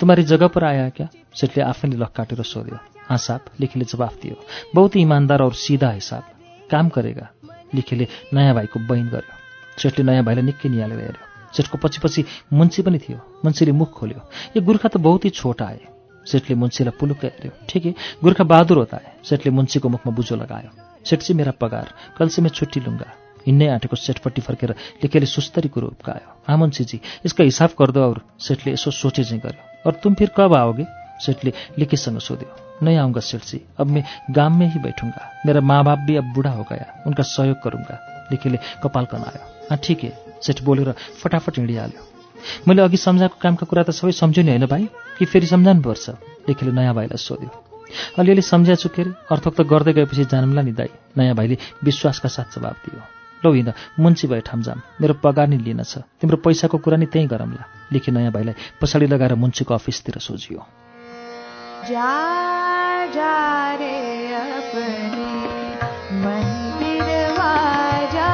तुम्हारी जगह पर आया क्या? सेठले आफैले लक काटेर सोध्यो। हाँ लेखेले जवाफ दियो। बहुत ही ईमानदार और सीधा है साहब। काम करेगा। लेखेले नयाँ भाइको बहिन गर्यो। सेठले नयाँ भाइलाई निकै निहालेर हेऱ्यो। सेठको पछि पछि मुन्सी पनि थियो। मुन्सीले मुख खोल्यो। यो गोर्खा त बहुत छोटा है। सेठले मुन्सीलाई पुलुक्क हेऱ्यो। ठिकै गोर्खा बहादुर होता है सेठले मुन्सीको मुखमा बुझो लगायो। सेठ चाहिँ मेरा पगार। कल से मैं छुट्टी लूंगा हिँड्नै आँटेको सेठपट्टि फर्केर लेखेले सुस्तरी कुरो उप्कायो जी इसका हिसाब कर दो और सेठले यसो सोचे चाहिँ गर्यो। और तुम फिर कब आओगे सेठले लिकेसँग सोध्यो। नहीं आऊंगा सेठ जी अब मैं गांव में ही बैठूंगा। मेरा माँ बाप भी अब बूढ़ा हो गया उनका सहयोग करूंगा लिखेले कपाल कनायो। हाँ ठिक है सेठ बोलेर फटाफट हिँडिहाल्यो। मैले अघि सम्झाएको कामका कुरा त सबै सम्झ्यो नि होइन भाइ? कि फेरि सम्झाउनु पर्छ लेखेले नयाँ भाइलाई सोध्यो। अलिअलि सम्झ्या चुकेर अर्थोक्त गर्दै गएपछि जानम्ला नि दाई नयाँ भाइले विश्वासका साथ जवाब दियो। लौ हिँड मुन्सी भए ठामजाम मेरो पगार नि लिन छ। तिम्रो पैसाको कुरा नि त्यहीँ गरौँला। लेखे नयाँ भाइलाई पछाडि लगाएर मुन्सीको अफिसतिर सोझियो। जा जा रे अपने मंदिरवा जा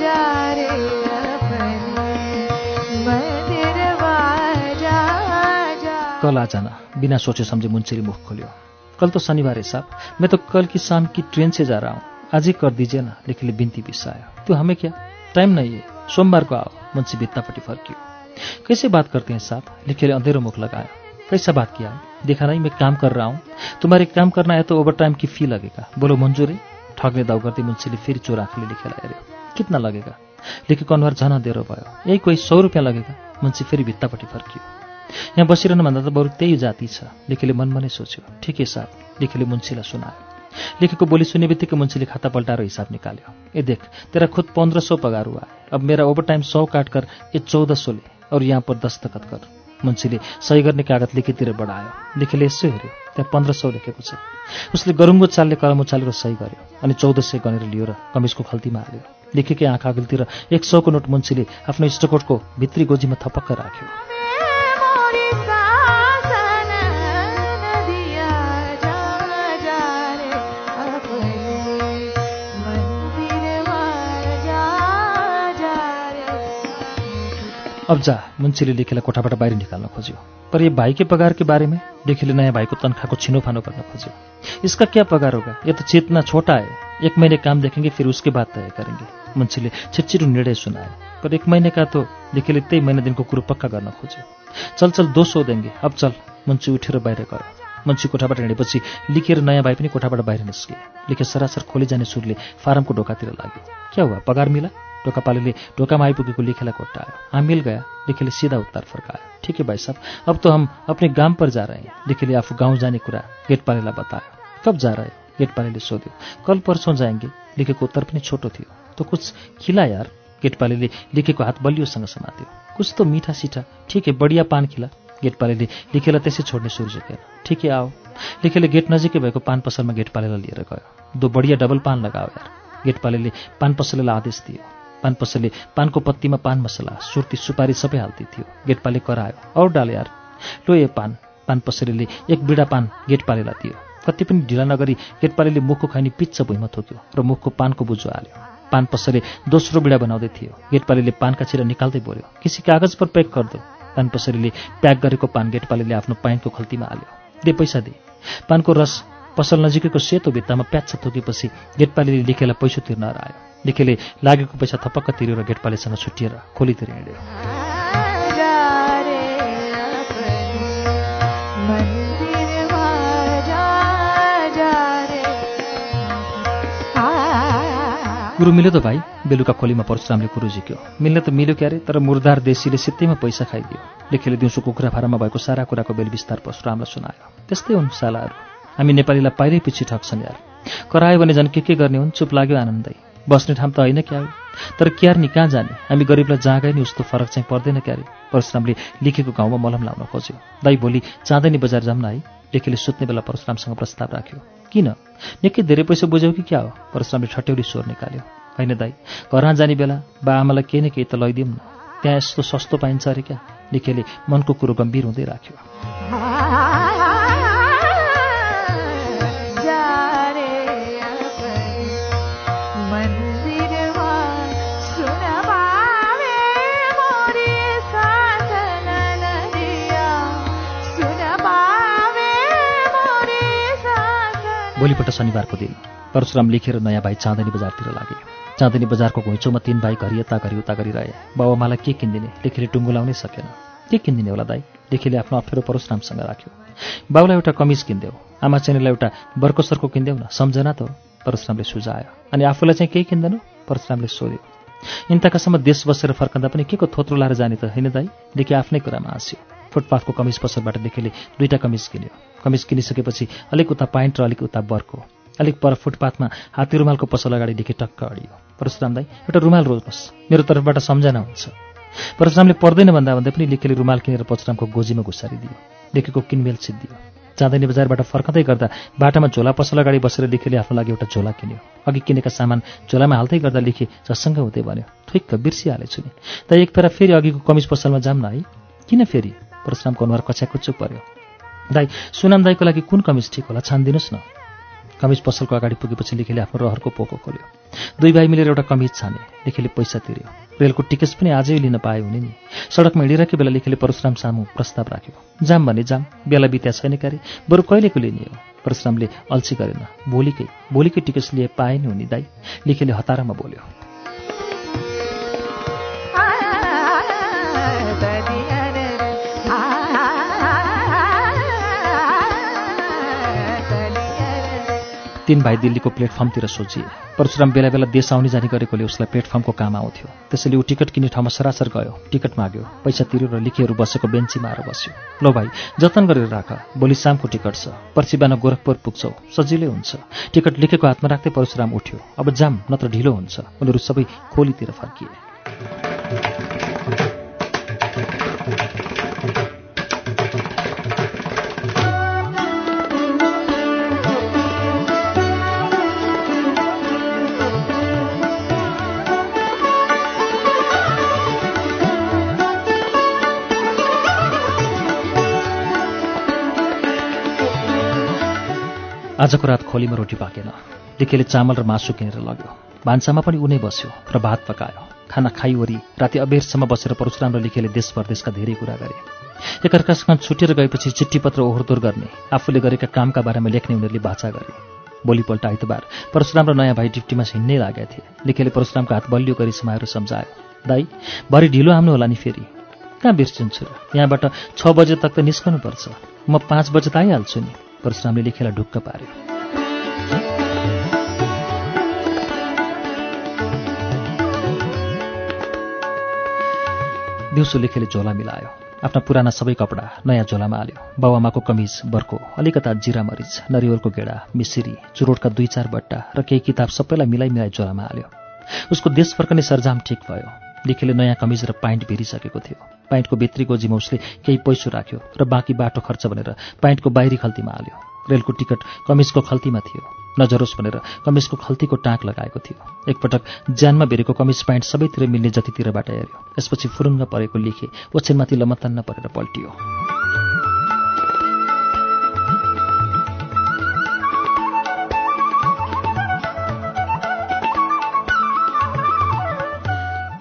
जा रे अपने मंदिरवा जा जा कल जाना। बिना सोचे समझे मुंशी मुख खोलियो। कल तो शनिवार है साहब। मैं तो कल की शाम की ट्रेन से जा रहा हूँ। आज ही कर दीजिए ना बिनती बिस्साया तो हमें क्या? टाइम नहीं है सोमवार आओ मुंशी बित्तापट्टि फर्कियो। कैसे बात करते हैं साहब लिखे मुख लगाया। कैसा बात किया? देखा नहीं मैं काम कर रहा हूँ। तुम्हारे काम करना है तो ओवर टाइम की फी लगेगा। बोलो मंजूर? है ठगले दाउ गर्दै मुन्सीले फेरि चोर आँखाले लेखेलाई हेऱ्यो कितना लगेगा? लेखेको अनुहार झन अँधेरो भयो। यही कोही सौ रुपियाँ लगेगा? मुन्सी फेरि भित्तापट्टि फर्कियो। यहाँ बसिरहनु भन्दा त बरु त्यही जाति छ। लेखेले मनमा नै सोच्यो। ठिकै साहब लेखेले मुन्सीलाई सुनायो। लेखेको बोली सुने बित्तिकै मुन्सीले खाता पल्टाएर हिसाब निकाल्यो। ए देख तेरा खुद पंद्रह सौ पगार हुआ। अब मेरा ओवर टाइम सौ काट कर ये चौदह सौ ले और यहाँ पर दस्तखत कर। मुन्सीले सही गर्ने कागज लेखेतिर बढायो। लेखेले यसो हेऱ्यो त्यहाँ पन्ध्र सौ लेखेको छ। उसले गरुङ्गो चालले कलम उचालेर सही गर्यो अनि चौध सय गनेर लियो र कमिजको खल्तीमा हाल्यो। लेखेकै आँखा अघिल्तिर एक सौको नोट मुन्सीले आफ्नो इष्टकोटको भित्री गोजीमा थपक्क राख्यो। अब जा मुन्सीले लेखेलाई कोठाबाट बाहिर निकाल्न खोज्यो। पर ये भाई के पगार के बारे लेखेले नयाँ भाइको तनख्वाहको छिनोफानो गर्न खोज्यो। इसका क्या पगार होगा? ये तो चेतना छोटा है एक महीने काम देखेंगे फिर उसके बाद तय करेंगे। मुन्सीले छिटछिटो निर्णय सुनायो। पर एक महीने का तो लेखेले त्यही महिना दिनको कुरो पक्का गर्न खोज्यो। चल चल दो सौ देंगे अब चल मुन्सी उठेर बाहिर गयो। मुन्सी कोठाबाट हिँडेपछि लिखेर नयाँ भाइ पनि कोठाबाट बाहिर निस्के। लेखे सरासर खोली जाने सुरले फारमको ढोकातिर लाग्यो। क्या हुआ? पगार मिला? ढोकापालीले ढोकामा आइपुगेको लेखेलाई कोट्टायो। हाँ मिल गया लेखेले सीधा उत्तर फर्कायो। ठीक है भाई साहब अब तो हम अपने गांव पर जा रहे लेखेले आफू गाउँ जाने कुरा गेटपालेलाई बतायो। कब जा रहे? गेटपालेले सोध्यो। कल परसों जाएंगे। लेखेको उत्तर पनि छोटो थियो। तो कुछ खिला यार? गेटपालेले लेखेको हात बलियोसँग समात्यो। कुछ तो मीठा सिठा। ठिक है बढिया पान खिला। गेटपालेले लेखेलाई त्यसै छोड्ने सुर झुकेन ठिकै आओ। लेखेले गेट नजिकै भएको पान पसलमा गेटपालेलाई लिएर गयो। दो बढिया डबल पान लगाओ यार। गेटपालेले पान पसलेलाई आदेश दियो। पान पसलले पानको पत्तीमा पान मसला सुर्ती सुपारी सबै हाल्दै थियो। गेटपाले करायो और डाल यार लो ए पान। पान पसलेले एक बिडा पान गेटपालेलाई दियो कति पनि ढिला नगरी गेटपालेले मुखको खैनी पिच्च भुइँमा थोक्यो र मुखको पानको बुझो हाल्यो। पान पसले दोस्रो बिडा बनाउँदै थियो। गेटपालेले पानका छिरा निकाल्दै बोल्यो किसी कागज पर प्याक गर्दो पान पसरीले प्याक गरेको पान गेटपालेले आफ्नो पाइन्टको खल्तीमा हाल्यो। दे पैसा दे। पानको रस पसल नजिकैको सेतो भित्तामा प्याच्छ थोकेपछि गेटपालेले लेखेलाई पैसा तिर्न हरायो। लेखेले लागेको पैसा थपक्क तिरेर गेटपालेसँग छुट्टिएर खोलीतिर हिँड्यो। रे रे कुरो मिल्यो त भाइ बेलुका खोलीमा परशुरामले कुरो झिक्यो। मिल्ने त मिल्यो क्यारे तर मुर्दार देशीले सित्तैमा पैसा खाइदियो। लेखेले दिउँसो कुखुरा फाराममा भएको सारा कुराको बेलविस्तार परशुरामलाई सुनायो। त्यस्तै हुन् सालाहरू। हामी नेपालीलाई पाइरै पछि ठग्छन् यार। करायो भने झन् के के गर्ने हुन् चुप लाग्यो आनन्दै। बस्ने ठाउँ त होइन क्या तर क्यार नि कहाँ जाने? हामी गरिबलाई जहाँ गए नि उस्तो फरक चाहिँ पर्दैन क्यारे। परशुरामले लेखेको गाउँमा मलम लाउन खोज्यो। दाई भोलि चाँदैनी बजार जाऊँ न है। लेखेले सुत्ने बेला परशुरामसँग प्रस्ताव राख्यो। किन? निकै धेरै पैसा बुझ्यौ कि क्या हो? परशुरामले ठट्यौरी स्वर निकाल्यो। होइन दाई घरमा जाने बेला बा आमालाई केही न केही त लैदिउँ न। त्यहाँ यस्तो सस्तो पाइन्छ अरे क्या? लेखेले मनको कुरो गम्भीर हुँदै राख्यो। भोलिपल्ट शनिबारको दिन। परशुराम लेखेर नयाँ भाइ चाँदनी बजारतिर लागे। चाँदनी बजारको घुइँचोमा तीन भाइ घरि यता घरि उता गरिरहे। बाबामालाई के किनिदिने? लेखेले टुङ्गो लाउनै सकेन। के किनिदिने होला दाई? लेखेले आफ्नो अप्ठ्यारो परशुरामसँग राख्यो। बाउलाई एउटा कमिज किनिदेऊ। आमा चाहिँलाई एउटा बर्कोसर्को किनिदेऊ न। सम्झना त परशुरामले सुझायो। अनि आफूलाई चाहिँ केही किन्दैनौ? परशुरामले सोध्यो। इन्ताकासम्म देश बसेर फर्कँदा पनि के को थोत्रो लाएर जाने त होइन दाई? लेखे आफ्नै कुरामा हाँस्यो। फुटपाथको कमिज पसलबाट लेखेले दुईवटा कमिज किन्यो। कमिज किनिसकेपछि अलिक उता पाइन्ट र अलिक उता बर्को। अलिक पर फुटपाथमा हात्ती रुमालको पसल अगाडि लेखे टक्क अडियो। परशुराम दाई एउटा रुमाल रोज्नुहोस्। मेरो तर्फबाट सम्झना हुन्छ। परशुरामले पर्दैन भन्दा भन्दै पनि लेखेले रुमाल किनेर परशुरामको गोजीमा घुसारिदियो। लेखेको किनमेल सिद्धियो। चाँदनी बजारबाट फर्कँदै गर्दा बाटामा झोला पसल अगाडि बसेर लेखेले आफ्नो लागि एउटा झोला किन्यो। अघि किनेका सामान झोलामा हाल्दै गर्दा लेखे झस्सङ्ग हुँदै भन्यो। ठिक्क बिर्सिहालेछु नि। त एक फेर अघिको कमिज पसलमा जाऊँ न है। किन फेरि? परशुरामको अनुहार कच्याकुच्चुक पर्यो। दाई सुनाम दाईको लागि कुन कमिज ठिक होला? छानिदिनुहोस् न। कमिज पसलको अगाडि पुगेपछि लेखेले आफ्नो रहरको पोको खोल्यो। दुई भाइ मिलेर एउटा कमिज छाने। लेखेले पैसा तिर्यो। रेलको टिकट पनि आजै लिन पाए हुने नि। सडकमा हिँडिरहेको बेला लेखेले परशुराम सामु प्रस्ताव राख्यो। जाम भने जाम। बेला बित्या छैन क्यारे। बरु कहिलेको लिने हो? परशुरामले अल्छी गरेन। भोलिकै भोलिकै टिकट लिए पाए नि हुने दाई। लेखेले हतारामा बोल्यो। तीन भाइ दिल्लीको प्लेटफर्मतिर सोचिए। परशुराम बेला बेला देश आउने जाने गरेकोले उसलाई प्लेटफर्मको काम आउँथ्यो। त्यसैले ऊ टिकट किन्ने ठाउँमा सरासर गयो। टिकट माग्यो। पैसा तिर्यो र लिखिहरू बसेको बेन्चीमा आएर बस्यो। लो भाइ जतन गरेर राख। भोलि शामको टिकट छ। पर्सि बिहान गोरखपुर पुग्छौ। सजिलै हुन्छ। टिकट लेखेको हातमा राख्दै परशुराम उठ्यो। अब जाम नत्र ढिलो हुन्छ। उनीहरू सबै खोलीतिर फर्किए। आजको रात खोलीमा रोटी पाकेन। लिखेले चामल र मासु किनेर लग्यो। भान्सामा पनि उनै बस्यो। र भात पकायो। खाना खाइवरी राति अबेरसम्म बसेर परशुराम र लिखेले देश परदेशका धेरै कुरा गरे। एकअर्कासँग छुटेर गएपछि चिठी पत्र ओहोरदोर गर्ने आफूले गरेका कामका बारेमा लेख्ने उनीहरूले बाचा गरे। भोलिपल्ट आइतबार परशुराम र नयाँ भाइ डिप्टीमा हिँड्नै लागेका थिए। लेखेले परशुरामको हात बलियो गरी समाएर सम्झायो। दाई भरि ढिलो आउनु होला नि फेरि। कहाँ बिर्सिन्छु र? यहाँबाट छ बजे तक त निस्कनुपर्छ। म पाँच बजे त आइहाल्छु नि। परशुरामले लेखेलाई ढुक्क पार्यो। दिउँसो लेखेले झोला मिलायो। आफ्ना पुराना सबै कपडा नयाँ झोलामा हाल्यो। बाबुआमाको कमिज बर्को अलिकता जिरा मरिच नरिवलको गेडा मिसिरी चुरोटका दुई चार बट्टा र केही किताब सबैलाई मिलाइ मिलाइ झोलामा हाल्यो। उसको देश फर्कने सरजाम ठिक भयो। लेखेले नयाँ कमिज र पाइन्ट भिरिसकेको थियो। पाइन्टको भित्री गोजीमा उसले केही पैसो राख्यो र बाँकी बाटो खर्च भनेर पाइन्टको बाहिरी खल्तीमा हाल्यो। रेलको टिकट कमिजको खल्तीमा थियो। नजरोस् भनेर कमिजको खल्तीको टाँक लगाएको थियो। एकपटक ज्यानमा बेरेको कमिज प्यान्ट सबैतिर मिल्ने जतितिरबाट हेऱ्यो। यसपछि फुरुङ्ग परेको लेखे ओछ्यानमाथि लमतन्न परेर पल्टियो।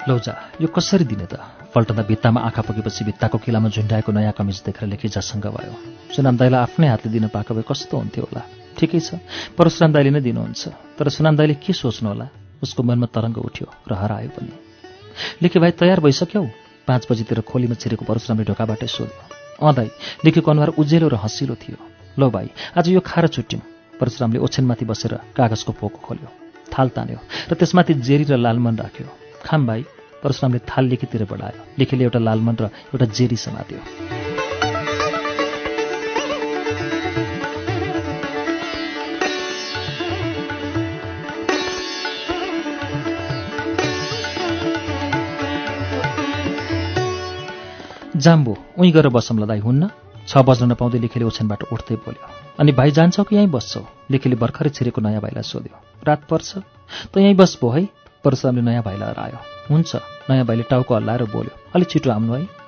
लौजा यो कसरी दिने त? पल्टँदा भित्तामा आँखा पुगेपछि भित्ताको किलामा झुन्डाएको नयाँ कमिज देखेर लेखी झसङ्ग भयो। सुनाम दाईलाई आफ्नै हातले दिन पाएको भए कस्तो हुन्थ्यो होला? ठिकै छ। परशुराम दाईले नै दिनुहुन्छ। तर सुनाम दाईले के सोच्नु होला? उसको मनमा तरङ्ग उठ्यो र हरायो पनि। लेखे भाइ तयार भइसक्यौ? पाँच बजीतिर खोलीमा छिरेको परशुरामले ढोकाबाटै सोध्यो। अँ दाई लेखेको अनुहार उज्यालो र हँसिलो थियो। लो भाइ आज यो खाएर छुट्यौँ। परशुरामले ओछ्यानमाथि बसेर कागजको पोको खोल्यो। थाल तान्यो र त्यसमाथि जेरी र लालमन राख्यो। खाम भाइ परशुरामले थाल लेखीतिर बढायो लेखीले एउटा लालमन र एउटा जेरी समात्यो। जाम्बो उहीँ गएर बसौँ लदाई हुन्न? छ बज्न नपाउँदै लेखेले ओछ्यानबाट उठ्दै बोल्यो। अनि भाइ जान्छौ कि यहीँ बस्छौ? लेखेले भर्खरै छिरेको नयाँ भाइलाई सोध्यो। रात पर्छ? त यहीँ बस है? परशुरामले नयाँ भाइलाई हरायो। हुन्छ। नयाँ भाइले टाउको हल्लाएर बोल्यो। अलिक छिटो आउनु है।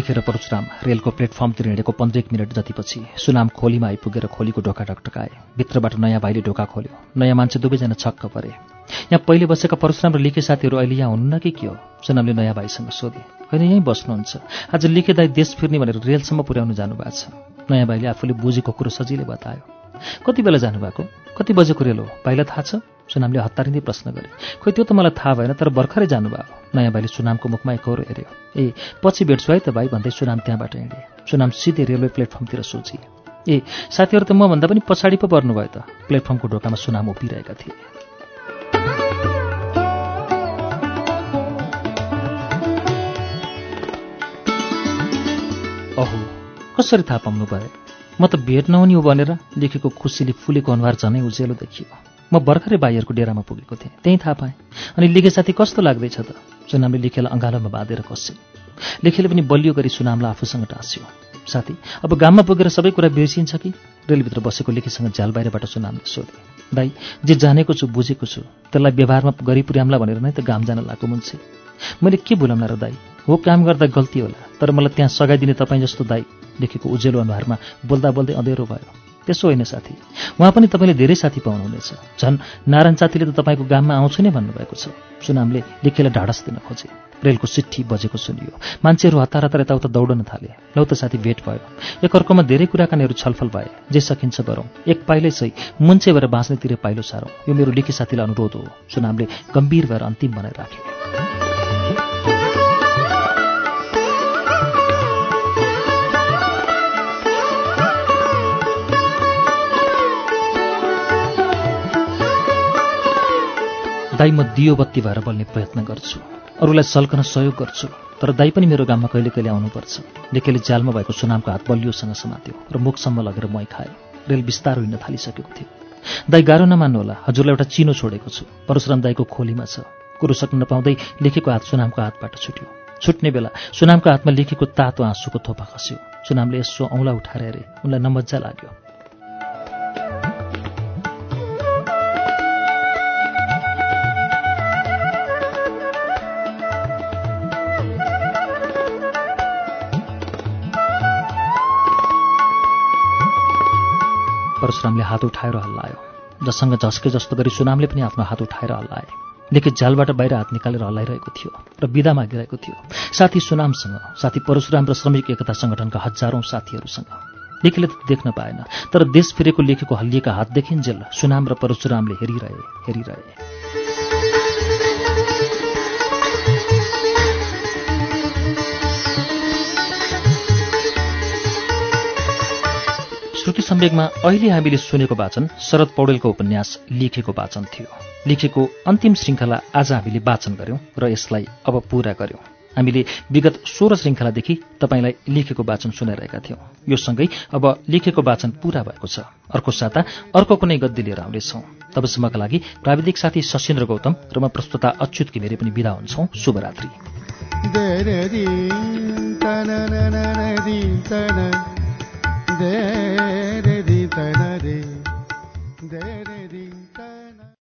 लेखेर परशुराम रेलको प्लेटफर्मतिर हिँडेको पन्ध्र एक मिनट जतिपछि सुनाम खोलीमा आइपुगेर खोलीको ढोका ढकढकाए। भित्रबाट नयाँ भाइले ढोका खोल्यो। नयाँ मान्छे दुवैजना छक्क परे। यहाँ पहिले बसेका परशुराम र लिखे साथीहरू अहिले यहाँ हुन्न कि के हो? सुनामले नयाँ भाइसँग सोधे। होइन यहीँ बस्नुहुन्छ? आज लिखे दाई देश फिर्ने भनेर रेलसम्म पुर्याउनु जानुभएको छ। नयाँ भाइले आफूले बुझेको कुरो सजिलै बतायो। कति बेला जानुभएको? कति बजेको रेल हो भाइलाई थाहा छ? सुनामले हतारिँदै प्रश्न गरे। खोइ त्यो त मलाई थाहा भएन तर भर्खरै जानुभयो नयाँ भाइले सुनामको मुखमा एकहोरो हेऱ्यो। ए पछि भेट्छु है त भाइ भन्दै सुनाम त्यहाँबाट हिँडे। सुनाम सिधै रेलवे प्लेटफर्मतिर सोची। ए साथीहरू त मभन्दा पनि पछाडि पो पर्नुभयो त। प्लेटफर्मको ढोकामा सुनाम उभिरहेका थिए। अहो कसरी थाहा पाउनु भयो म त भेट नहुने हो भनेर लेखेको खुसीले फुलेको अनुहार झनै उज्यालो देखियो। म भर्खरै बाईहरूको डेरामा पुगेको थिएँ त्यहीँ थाहा पाएँ। अनि लेखे साथी कस्तो लाग्दैछ त? सुनामले लेखेलाई अँगालोमा बाँधेर कस्यो। लेखेले पनि बलियो गरी सुनामलाई आफूसँग टाँस्यो। साथी अब गाममा पुगेर सबै कुरा बिर्सिन्छ कि? रेलभित्र बसेको लेखेसँग झ्याल बाहिरबाट सुनामले सोधे दाई जे जानेको छु बुझेको छु त्यसलाई व्यवहारमा गरी पुर्याम्ला भनेर नै त गाम जान लागेको मुन्छे मैले के भुलाउन र दाई? हो काम गर्दा गल्ती होला तर मलाई त्यहाँ सघाइदिने तपाईँ जस्तो दाई लेखेको उज्यालो अनुहारमा बोल्दा बोल्दै अँधेरो भयो। त्यसो होइन साथी उहाँ पनि तपाईँले धेरै साथी पाउनुहुनेछ। झन् नारायण साथीले त तपाईँको गाममा आउँछु नै भन्नुभएको छ। सुनामले लेखेलाई ढाडस दिन खोजे। रेलको सिट्ठी बजेको सुनियो। मान्छेहरू हतार हतार यताउता दौडन थाले। लौ त साथी भेट भयो। एकअर्कोमा धेरै कुराकानीहरू छलफल भए। जे सकिन्छ गरौँ। एक पाइलै सही। मुन्छे भएर बाँच्नेतिर पाइलो सारौँ। यो मेरो लेखी साथीलाई अनुरोध हो। सुनामले गम्भीर भएर अन्तिम बनाएर राखे दाई म दियो बत्ती भएर बल्ने प्रयत्न गर्छु। अरूलाई सल्कन सहयोग गर्छु तर दाई पनि मेरो गाममा कहिले कहिले आउनुपर्छ। लेखेले जालमा भएको सुनामको हात बलियोसँग समात्यो र मुखसम्म लगेर मै खायो। रेल बिस्तारो हिँड्न थालिसकेको थियो। दाई गाह्रो नमान्नु होला हजुरलाई एउटा चिनो छोडेको छु। परशुराम दाईको खोलीमा छ। कुरो सक्न नपाउँदै लेखेको हात सुनामको हातबाट छुट्यो। छुट्ने बेला सुनामको हातमा लेखेको तातो आँसुको थोपा खस्यो। सुनामले यसो औँला उठाएर हेरे। उनलाई नमज्जा लाग्यो। परशुरामले हात उठाएर हल्लायो। जससँग झस्के जस्तो गरी सुनामले पनि आफ्नो हात उठाएर हल्लाए। लेखित झ्यालबाट बाहिर हात निकालेर हल्लाइरहेको थियो र विदा मागिरहेको थियो। साथी सुनामसँग साथी परशुराम र श्रमिक एकता सङ्गठनका हजारौं साथीहरूसँग। लेखीले त देख्न पाएन तर देश फिरेको लेखेको हल्लिएका हात देखिन्जेल सुनाम र परशुरामले हेरिरहे हेरिरहे। श्रुति सम्वेकमा अहिले हामीले सुनेको वाचन शरद पौडेलको उपन्यास लेखेको वाचन थियो। लेखेको अन्तिम श्रृङ्खला आज हामीले वाचन गर्यौं र यसलाई अब पूरा गर्यौं। हामीले विगत सोह्र श्रृङ्खलादेखि तपाईँलाई लेखेको वाचन सुनाइरहेका थियौं। यो सँगै अब लेखेको वाचन पूरा भएको छ। अर्को साता अर्को कुनै गद्दी लिएर आउनेछौं। तबसम्मका लागि प्राविधिक साथी सशेन्द्र गौतम र म प्रस्तुता अच्युत घिमिरे पनि विदा हुन्छौं। शुभरात्रि। दे